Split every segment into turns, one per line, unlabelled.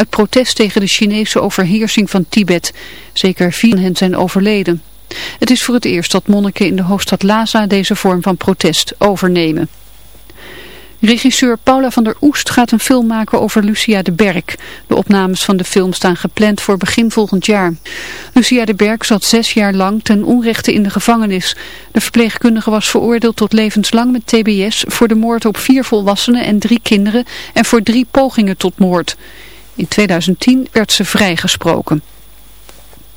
uit protest tegen de Chinese overheersing van Tibet. Zeker vier van hen zijn overleden. Het is voor het eerst dat monniken in de hoofdstad Lhasa deze vorm van protest overnemen. Regisseur Paula van der Oest gaat een film maken over Lucia de Berk. De opnames van de film staan gepland voor begin volgend jaar. Lucia de Berk zat zes jaar lang ten onrechte in de gevangenis. De verpleegkundige was veroordeeld tot levenslang met tbs voor de moord op vier volwassenen en drie kinderen en voor drie pogingen tot moord. In 2010 werd ze vrijgesproken.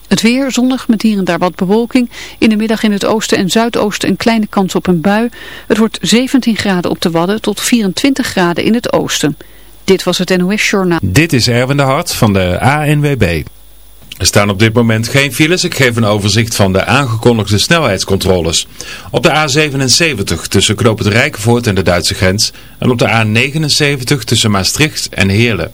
Het weer zonnig met hier en daar wat bewolking. In de middag in het oosten en zuidoosten een kleine kans op een bui. Het wordt 17 graden op de Wadden tot 24 graden in het oosten. Dit was het NOS Journaal.
Dit is Erwin de Hart van de ANWB. Er staan op dit moment geen files. Ik geef een overzicht van de aangekondigde snelheidscontroles. Op de A77 tussen Knoop het en de Duitse grens. En op de A79 tussen Maastricht en Heerlen.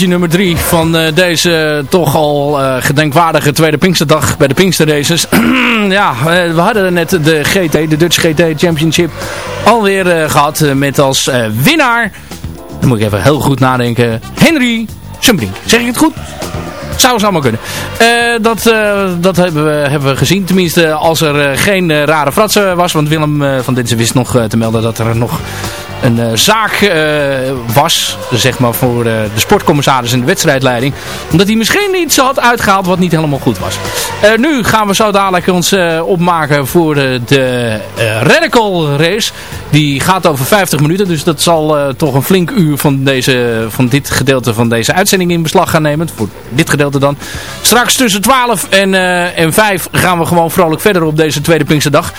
Nummer 3 van uh, deze toch al uh, gedenkwaardige tweede Pinksterdag bij de Pinkster Races. ja, we hadden net de GT, de Dutch GT Championship, alweer gehad met als winnaar, dan moet ik even heel goed nadenken, Henry Sumbrink. Zeg ik het goed? Zou ze allemaal kunnen. Dat dat hebben, we, hebben we gezien. Tenminste, als er geen rare fratsen was. Want Willem van Dinsen wist nog te melden dat er nog een uh, zaak uh, was, zeg maar, voor uh, de sportcommissaris en de wedstrijdleiding. Omdat hij misschien iets had uitgehaald wat niet helemaal goed was. nu gaan we zo dadelijk ons opmaken voor de Radical Race. Die gaat over 50 minuten, dus dat zal toch een flink uur van, deze, van dit gedeelte van deze uitzending in beslag gaan nemen. Voor dit gedeelte dan. Straks tussen 12 en, en 5 gaan we gewoon vrolijk verder op deze tweede Pinksterdag.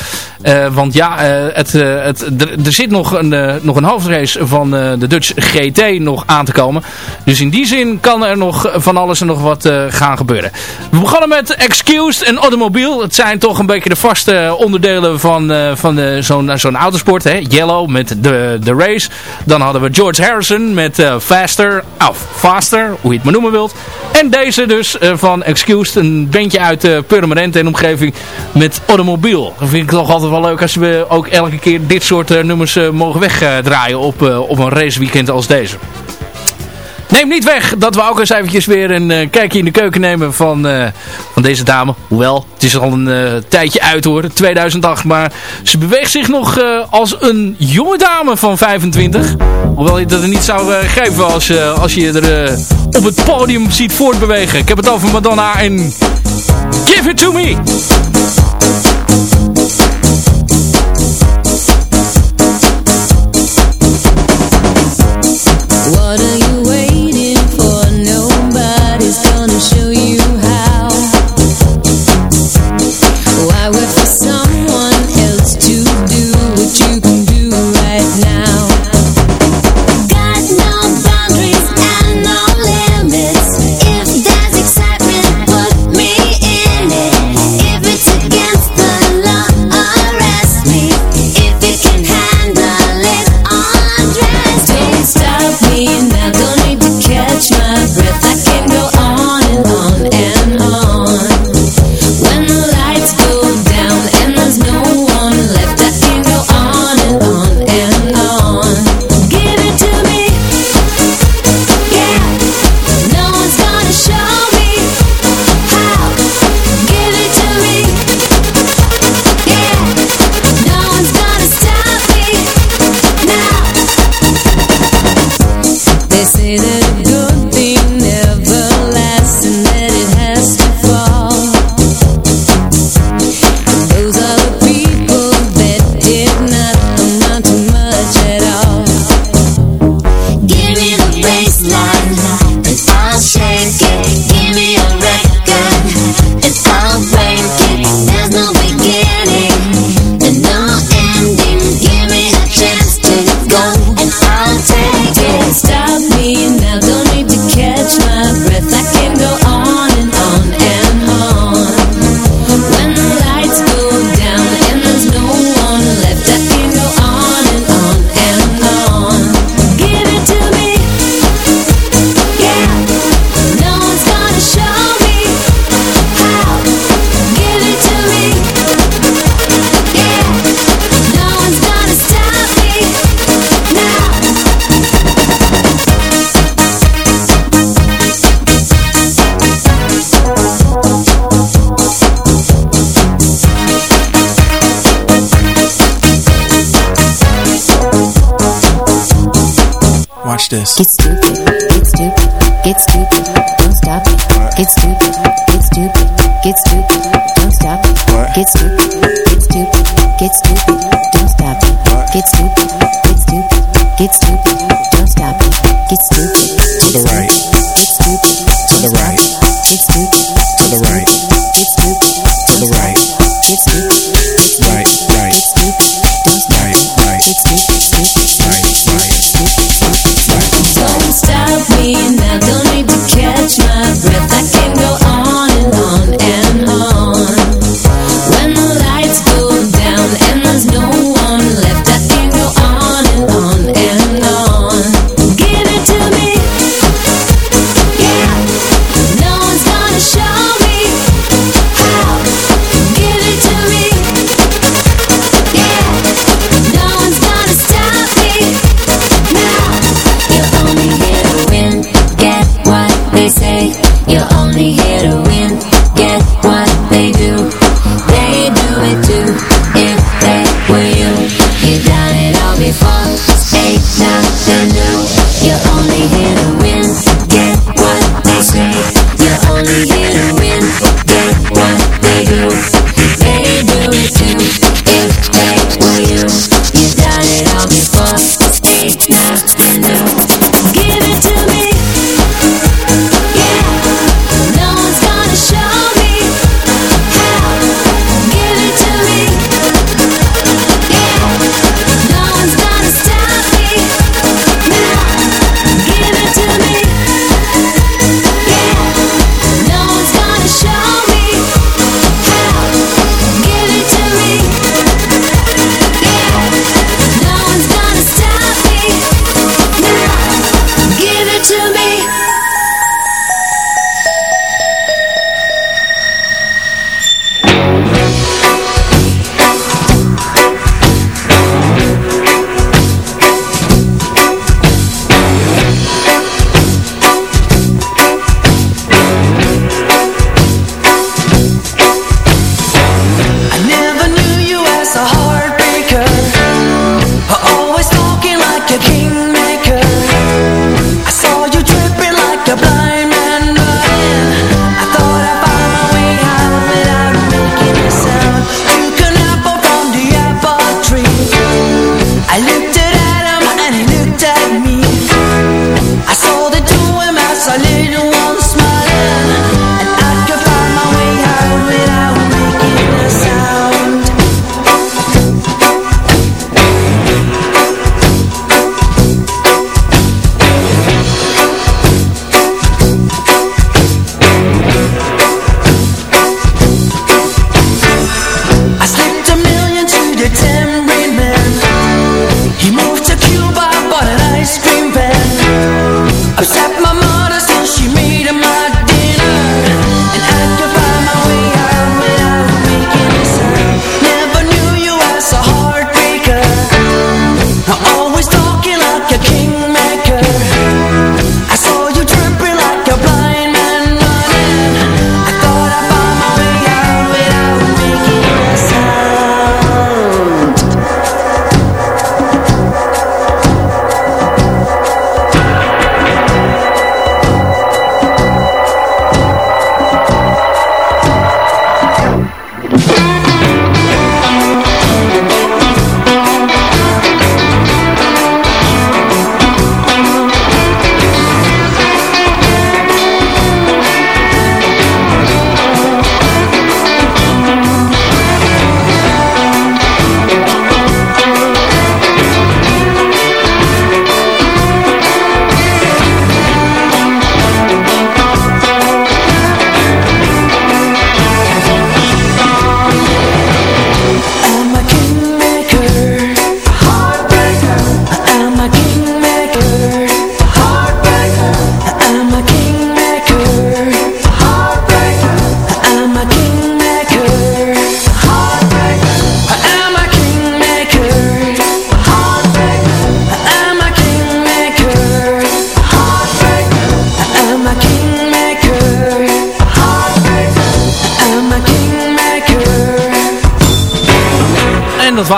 want ja, het, het, er, zit nog een... een hoofdrace van uh, de Dutch GT nog aan te komen. Dus in die zin kan er nog van alles en nog wat uh, gaan gebeuren. We begonnen met Excused en Automobile. Het zijn toch een beetje de vaste onderdelen van, van zo'n zo'n autosport. Hè? Yellow met de, de race. Dan hadden we George Harrison met Faster. Of Faster, hoe je het maar noemen wilt. En deze dus van Excused. Een bandje uit Purmerend en omgeving met Automobile. Dat vind ik toch altijd wel leuk als we ook elke keer dit soort nummers mogen wegdragen draaien op, uh, op een raceweekend als deze. Neem niet weg dat we ook eens eventjes weer een uh, kijkje in de keuken nemen van, uh, van deze dame. Hoewel, het is al een tijdje uit hoor, 2008. Maar ze beweegt zich nog als een jonge dame van 25. Hoewel je dat er niet zou geven als, als je er op het podium ziet voortbewegen. Ik heb het over Madonna en Give It To Me.
너를 this. Get stupid, get stupid, get stupid, don't stop it. Get stupid, get stupid, get stupid, don't stop it. Get stupid, get stupid, get stupid, don't stop it. Get stupid, get stupid, get stupid, don't stop it. Get stupid, to the right,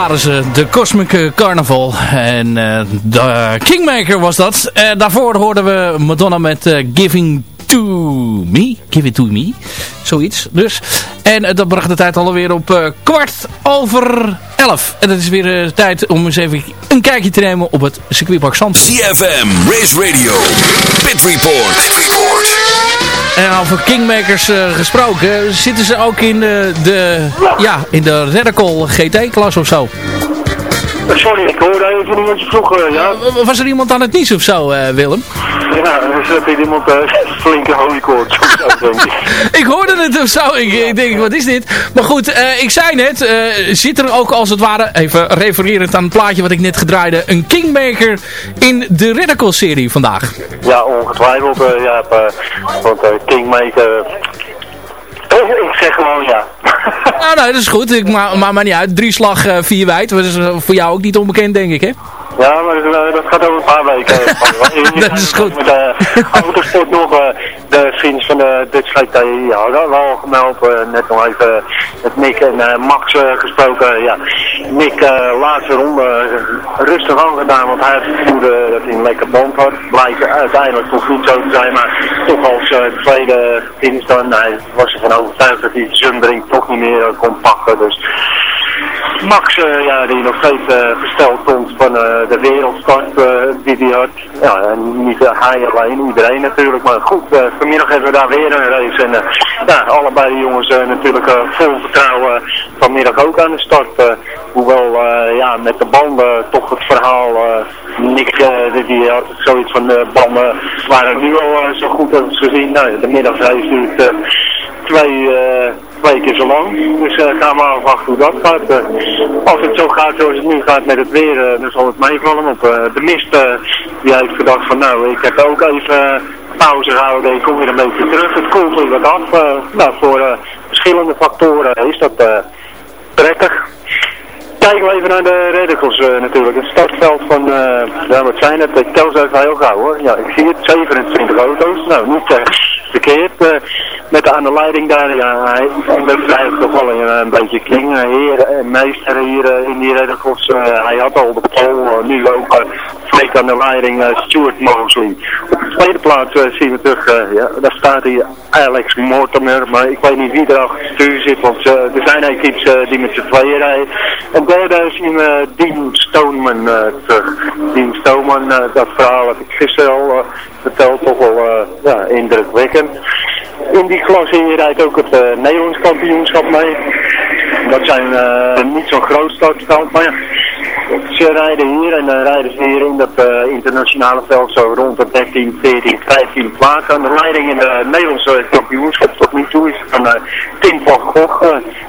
waren ze, de Cosmic Carnival. En uh, de Kingmaker was dat. Uh, daarvoor hoorden we Madonna met uh, Giving to Me. Give it to me. Zoiets dus. En dat bracht de tijd alweer op kwart over elf. En het is weer tijd om eens even een kijkje te nemen op het circuitpark Zandvoort.
CFM, Race Radio, Report. Pit Report.
En over Kingmakers uh, gesproken, zitten ze ook in de, de, ja, in de Radical GT-klas of zo?
Sorry, ik hoorde even iemand vroeg, ja.
Was er iemand aan het nieuws of zo, uh, Willem?
Ja, er zat iemand uh, flinke holykoorts denk ik.
hoorde het of zo, ik, ik, denk, wat is dit? Maar goed, uh, ik zei net, uh, zit er ook als het ware, even refererend aan het plaatje wat ik net gedraaide, een Kingmaker in de Radical-serie vandaag?
Ja, ongetwijfeld, ja, want Kingmaker... Ik zeg gewoon ja.
nou, nou, dat is goed. Ik maak maar, niet uit. Drie slag, vier wijd. Dat is voor jou ook niet onbekend, denk ik, hè?
Ja, maar dat, dat gaat over een paar weken.
dat is goed.
Met de autosport nog, de vriends van de Dutch GT, ja, dat wel gemeld. Net nog even met Nick en Max gesproken. Ja, Nick laatste ronde rustig aangedaan, want hij gevoel dat hij een lekker band had. Blijkt uiteindelijk toch niet zo te zijn, maar toch als tweede dan. Hij was ervan overtuigd dat hij Zundbrink toch niet meer kon pakken. Dus Max, ja, die nog steeds versteld stond van de wereldstart die had. Ja, en niet hij alleen, iedereen natuurlijk. Maar goed, vanmiddag hebben we daar weer een race. En ja, allebei de jongens natuurlijk vol vertrouwen vanmiddag ook aan de start. hoewel, ja, met de banden toch het verhaal, Nick, die had zoiets van de banden waren nu al zo goed als gezien. Nou, de middagrace duurt twee twee keer zo lang. Dus uh, gaan we afwachten hoe dat gaat. Uh, als het zo gaat zoals het nu gaat met het weer, uh, dan zal het meevallen. Want de mist die heeft gedacht van nou, ik heb ook even pauze gehouden. Ik kom weer een beetje terug. Het koelt weer wat af. nou, voor verschillende factoren is dat prettig. Kijken we even naar de uh, natuurlijk. Het startveld van, ja wat zijn het? Ik tel ze heel gauw hoor. Ja, ik zie het, 27 auto's. Nou, niet verkeerd. met de aan de leiding daar, ja, hij blijft toch wel een, beetje king. heer en meester hier in die redders. hij had al de pol, nu ook flink aan de leiding Stuart Mosley. Op de tweede plaats zien we terug, ja, daar staat hier Alex Mortimer. Maar ik weet niet wie er achter stuur zit, want er zijn equips die met z'n tweeën rijden. En derde zien we Dean Stoneman uh, terug. Dean Stoneman, uh, dat verhaal heb ik gisteren al uh, verteld, toch wel ja, indrukwekkend. In die klasse rijdt ook het Nederlands kampioenschap mee. Dat zijn niet zo'n groot startveld, maar ja, ze rijden hier en dan rijden ze hier in dat internationale veld zo rond de 13, 14, 15 plaatsen. De leiding in de Nederlandse kampioenschap tot nu toe is van Tim van Gogh.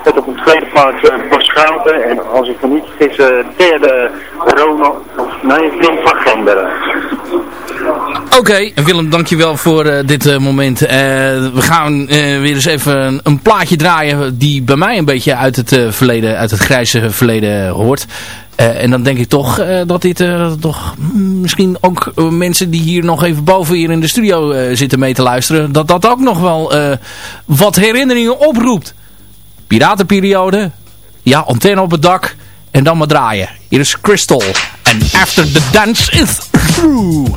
Met op de tweede plaats uh. En als ik me niet vergis, derde Ronald, nee, Tim van Genderen.
Oké, okay, Willem, dankjewel voor dit moment. we gaan weer eens even een plaatje draaien die bij mij een beetje uit het verleden, uit het grijze verleden hoort. En dan denk ik toch dat dit toch misschien ook mensen die hier nog even boven hier in de studio zitten mee te luisteren, dat dat ook nog wel wat herinneringen oproept. Piratenperiode, ja, antenne op het dak en dan maar draaien. Hier is Crystal en After the Dance is Through.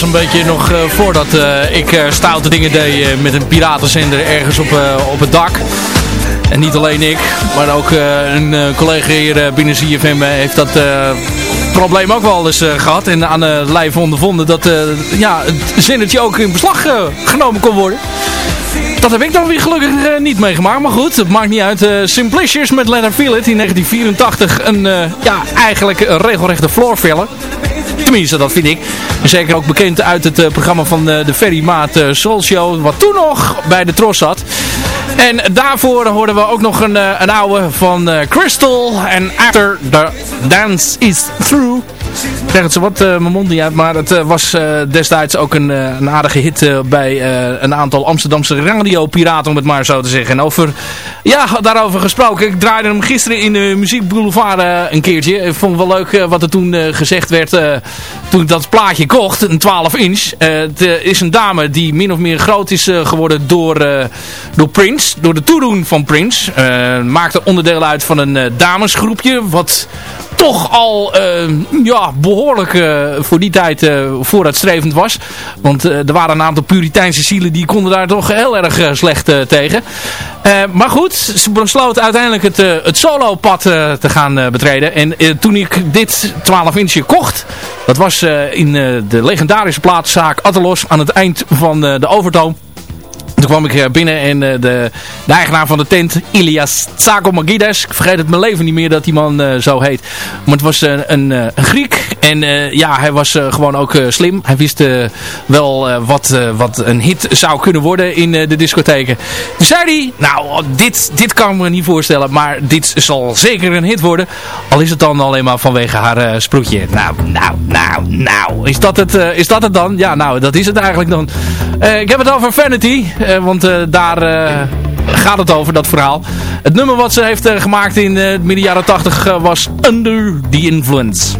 Was een beetje nog voordat ik stoute dingen deed met een piratenzender ergens op, op het dak. En niet alleen ik, maar ook een collega hier binnen ZFM heeft dat probleem ook wel eens gehad. En aan de lijf ondervonden dat ja, het zinnetje ook in beslag genomen kon worden. Dat heb ik dan weer gelukkig niet meegemaakt. Maar goed, het maakt niet uit. Uh, Simplicious met Leonard Feel in 1984. Een, uh, ja, eigenlijk een regelrechte floorfiller. Tenminste, dat vind ik. Zeker ook bekend uit het programma van de Ferry Maat Soul Show. Wat toen nog bij de Tros zat. En daarvoor hoorden we ook nog een, een oude van Crystal. En After the Dance is Through krijg het zo wat uh, mijn mond niet uit. Maar het uh, was uh, destijds ook een, een aardige hit bij een aantal Amsterdamse radiopiraten, om het maar zo te zeggen. En over, ja, daarover gesproken. Ik draaide hem gisteren in de Muziek Boulevard een keertje. Ik vond wel leuk wat er toen gezegd werd toen ik dat plaatje kocht. Een 12 inch. het is een dame die min of meer groot is geworden door, door Prince. Door de toedoen van Prince. maakte onderdeel uit van een damesgroepje. Wat toch al uh, ja, behoorlijk uh, voor die tijd uh, vooruitstrevend was. Want er waren een aantal Puriteinse zielen die konden daar toch heel erg slecht tegen. maar goed, ze besloot uiteindelijk het, het solo-pad te gaan betreden. En toen ik dit 12 inch kocht, dat was in de legendarische plaatszaak Atelos aan het eind van de Overtoom. Toen kwam ik eh, binnen en eh, de, de, eigenaar van de tent, Ilias Tsakomagides. Ik vergeet het mijn leven niet meer dat die man uh, zo heet. Maar het was een, een, Griek. En ja, hij was gewoon ook slim. Hij wist wel wat, wat een hit zou kunnen worden in de discotheken. Toen zei hij, nou, dit, dit kan ik me niet voorstellen. Maar dit zal zeker een hit worden. Al is het dan alleen maar vanwege haar sproetje. Nou, nou, nou, nou. Is dat, het, is dat het dan? Ja, nou, dat is het eigenlijk dan. ik heb het over Vanity. Eh, want eh, daar eh, gaat het over, dat verhaal. Het nummer wat ze heeft gemaakt in de midden jaren 80 was Under the Influence.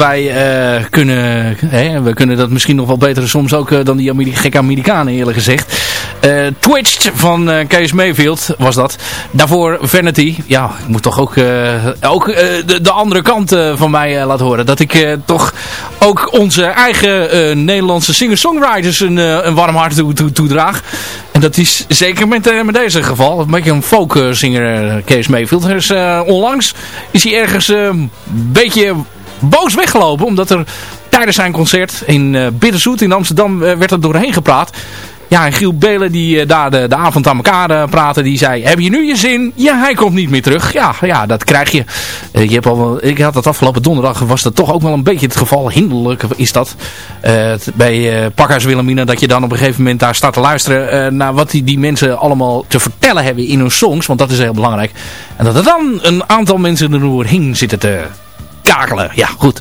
Wij eh, kunnen, hè, we kunnen dat misschien nog wel beter soms ook eh, dan die gekke Amerikanen eerlijk gezegd. Eh, Twitched van Kees Mayfield was dat. Daarvoor Vanity. Ja, ik moet toch ook, ook de, de andere kant van mij laten horen. Dat ik toch ook onze eigen Nederlandse singer-songwriters een, een warm hart toe, toe, toedraag. En dat is zeker met, met deze geval. Een beetje een folkzanger uh, Kees Mayfield. Dus, onlangs is hij ergens een beetje boos weggelopen. Omdat er tijdens zijn concert in uh, Bitterzoet in Amsterdam eh, werd er doorheen gepraat. Ja, en Giel Belen die eh, daar de, de avond aan elkaar uh, praatte, die zei, heb je nu je zin? Ja, hij komt niet meer terug. Ja, ja dat krijg je. Uh, je hebt al ik had dat afgelopen donderdag, was dat toch ook wel een beetje het geval. Hinderlijk is dat. bij Pakhuis Wilhelmina, dat je dan op een gegeven moment daar staat te luisteren naar wat die, die mensen allemaal te vertellen hebben in hun songs. Want dat is heel belangrijk. En dat er dan een aantal mensen er doorheen zitten te kakelen. Ja, goed.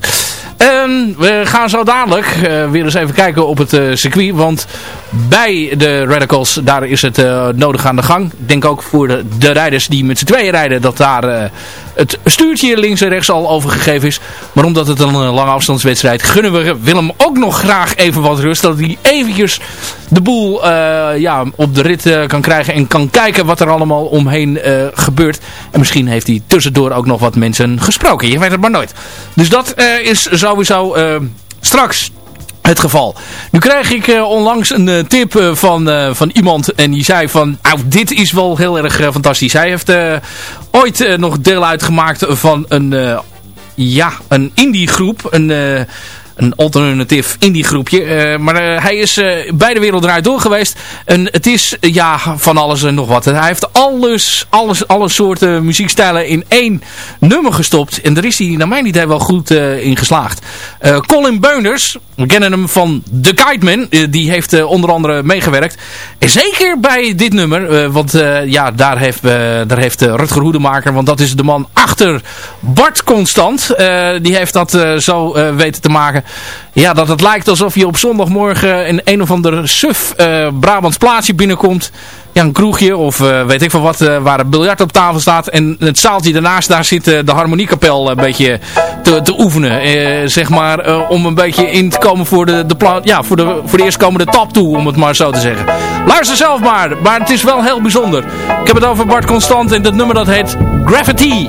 Um, we gaan zo dadelijk uh, weer eens even kijken op het uh, circuit. Want bij de Radicals, daar is het uh, nodig aan de gang. Ik denk ook voor de, de rijders die met z'n tweeën rijden, dat daar het stuurtje links en rechts al overgegeven is. Maar omdat het een lange afstandswedstrijd, gunnen we Willem ook nog graag even wat rust. Dat hij eventjes de boel ja, op de rit kan krijgen en kan kijken wat er allemaal omheen gebeurt. En misschien heeft hij tussendoor ook nog wat mensen gesproken. Je weet het maar nooit. Dus dat is sowieso straks het geval. Nu krijg ik uh, onlangs een uh, tip uh, van, van iemand en die zei van, nou dit is wel heel erg fantastisch. Hij heeft ooit nog deel uitgemaakt van een, ja, een indie groep, een een alternatief indie groepje. Maar hij is bij de wereld eruit door geweest. En het is ja van alles en nog wat. Hij heeft alles, alles, alle soorten muziekstijlen in één nummer gestopt. En daar is hij naar mijn idee wel goed in geslaagd. Colin Beuners, we kennen hem van The Kite Man. die heeft onder andere meegewerkt. Zeker bij dit nummer. want ja, daar heeft, daar heeft Rutger Hoedemaker. Want dat is de man achter Bart Constant. die heeft dat zo weten te maken ja, dat het lijkt alsof je op zondagmorgen in een of ander suf Brabants plaatsje binnenkomt. Ja, een kroegje of uh, weet ik van wat, uh, waar een biljart op tafel staat. En het zaaltje daarnaast, daar zit de harmoniekapel een beetje te, te oefenen. zeg maar, om een beetje in te komen voor de, de, ja, voor, de, voor de eerstkomende tap toe, om het maar zo te zeggen. Luister zelf maar, maar het is wel heel bijzonder. Ik heb het over Bart Constant en dat nummer dat heet Gravity.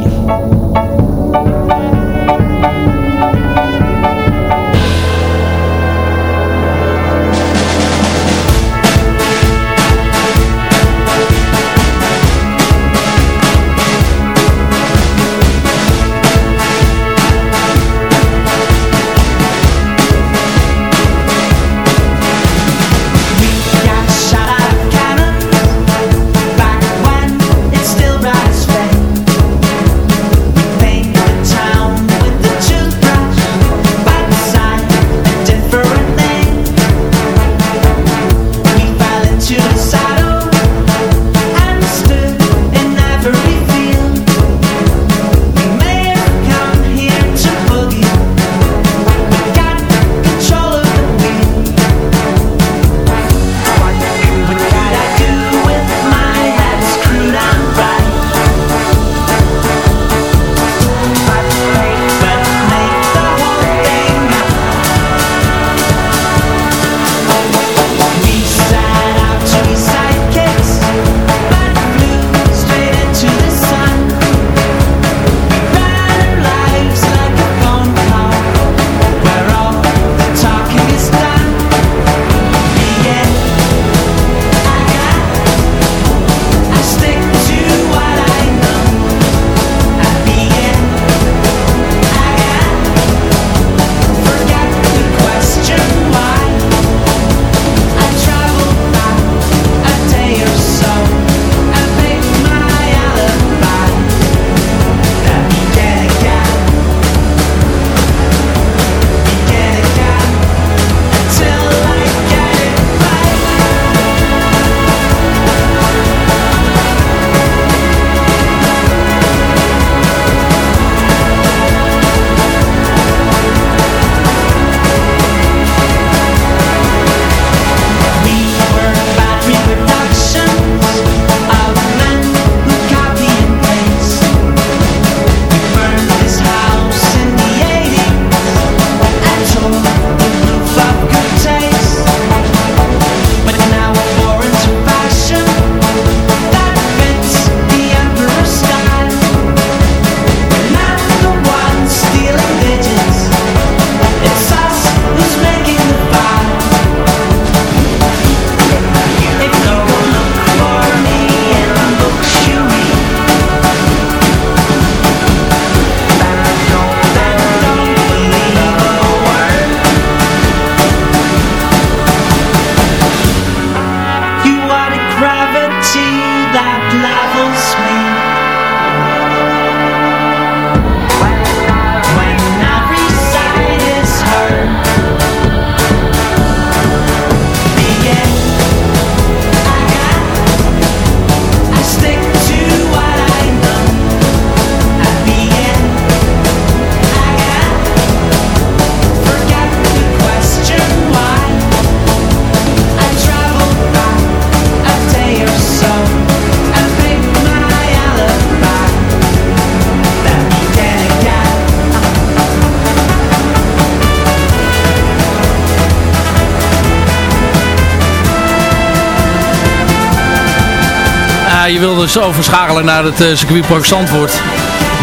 Je wilde zo verschakelen naar het uh, circuitpark Zandvoort.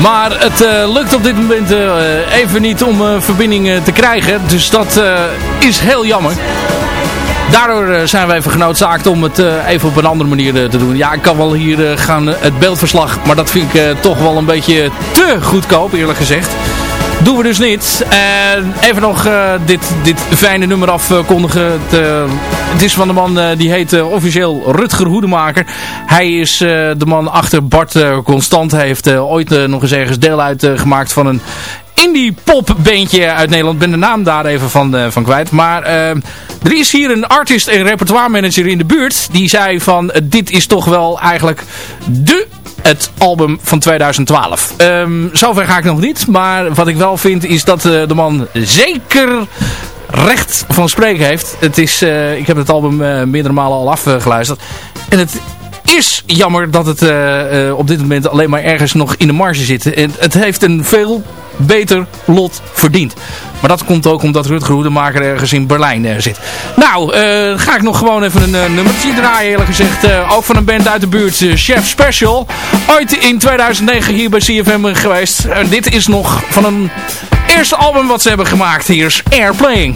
Maar het uh, lukt op dit moment uh, even niet om verbinding te krijgen. Dus dat is heel jammer. Daardoor zijn we even genoodzaakt om het even op een andere manier te doen. Ja, ik kan wel hier gaan het beeldverslag, maar dat vind ik toch wel een beetje te goedkoop, eerlijk gezegd. Doen we dus niet. En even nog uh, dit, dit fijne nummer afkondigen. Het, uh, het is van de man die heet officieel Rutger Hoedemaker. Hij is de man achter Bart Constant. Hij heeft ooit nog eens ergens deel uitgemaakt van een indie pop bandje uit Nederland. Ben de naam daar even van, van kwijt. Maar er is hier een artist en repertoire manager in de buurt. Die zei van dit is toch wel eigenlijk de het album van 2012. Um, ehm, zover ga ik nog niet. Maar wat ik wel vind is dat uh, de man zeker recht van spreken heeft. Het is, uh, ik heb het album uh, meerdere malen al afgeluisterd. En het is jammer dat het op dit moment alleen maar ergens nog in de marge zit. En het heeft een veel beter lot verdiend. Maar dat komt ook omdat Rutger Hoedemaker ergens in Berlijn uh, zit. Nou, uh, ga ik nog gewoon even een uh, nummertje draaien eerlijk gezegd. ook van een band uit de buurt, Chef Special. Ooit in 2009 hier bij CFM geweest. Dit is nog van een eerste album wat ze hebben gemaakt. Hier is Airplaying.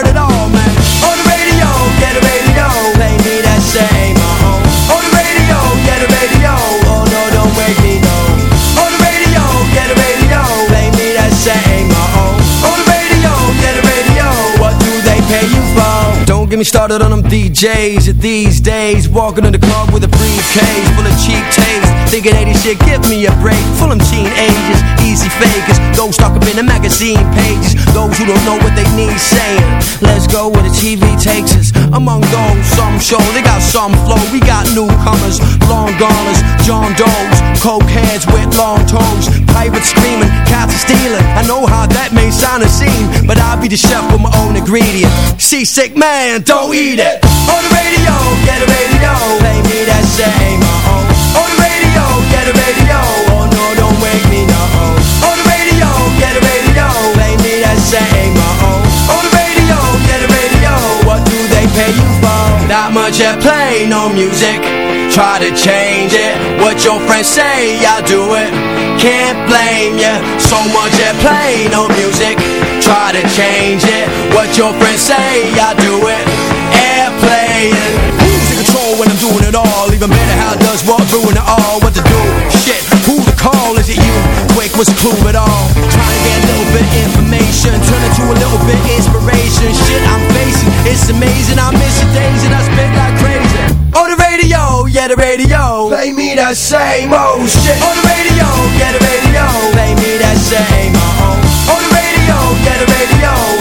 it all, man me started on them DJs these days Walking in the club with a briefcase Full of cheap taste. Thinking 80 shit, give me a break. Full of teenagers, easy fakers. Those stuck up in the magazine pages. Those who don't know what they need saying. Let's go where the TV takes us. Among those, some show They got some flow, we got newcomers Long goners, John Doe's Coke heads with long toes. Pirates screaming, cats are stealing. I know how that may sound a scene But I'll be the chef with my own ingredient. Seasick man, don't eat it. On the radio, get a radio Play me that same, uh-oh. On the radio, get a radio Oh no, don't wake me, no On the radio, get a radio Play me that same, uh-oh. On the radio, get a radio What do they pay you for? Not much at play, no music. Try to change it. What your friends say, I do it. Can't blame ya. So much at play, no music Try to change it. What your friends say, I do it. Airplaying Who's in control when I'm doing it all? Even better how it does what, ruin it all? What to do? Shit, who to call? Is it you? Quick, what's the clue at all? Trying to get a little bit information. Turn it to a little bit inspiration. Shit I'm facing, it's amazing. I miss the days and I spit like crazy. On the radio, yeah the radio. Play me that same old shit. On the radio, yeah the radio. Play me that same radio,
yo.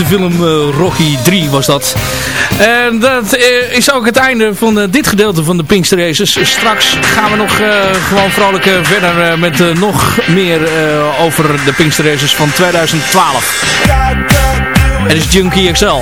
De film eh, Rocky 3 was dat. En dat eh, is ook het einde van eh, dit gedeelte van de Pinkster Races. Straks gaan we nog gewoon vrolijk verder met nog meer over de Pinkster Races van 2012. Het is Junkie XL.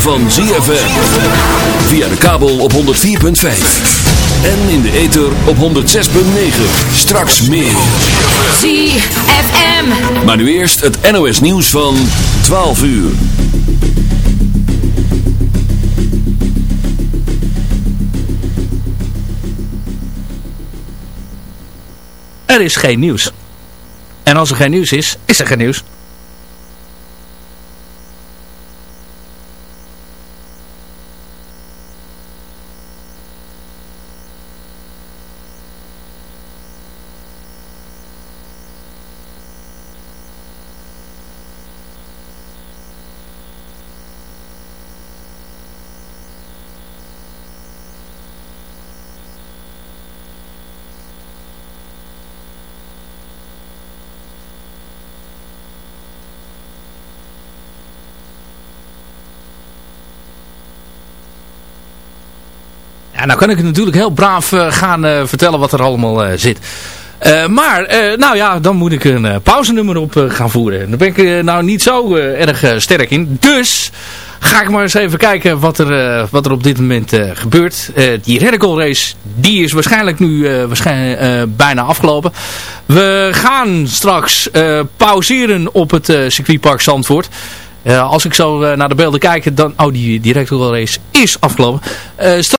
Van ZFM. Via de kabel op 104.5. En in de ether op 106.9. Straks meer.
ZFM.
Maar nu eerst het NOS nieuws van 12 uur.
Er is geen nieuws. En als er geen nieuws is, is er geen nieuws. Nou kan ik natuurlijk heel braaf uh, gaan uh, vertellen wat er allemaal uh, zit. maar, nou ja, dan moet ik een pauzenummer op gaan voeren. Daar ben ik nou niet zo erg sterk in. Dus
ga ik maar eens even kijken wat er, wat er op dit moment gebeurt. die Radical Race die is waarschijnlijk nu waarschijnlijk, bijna afgelopen. We gaan straks pauzeren op het circuitpark Zandvoort. als ik zo naar de beelden kijk, dan... Oh, die, die Radical Race is afgelopen.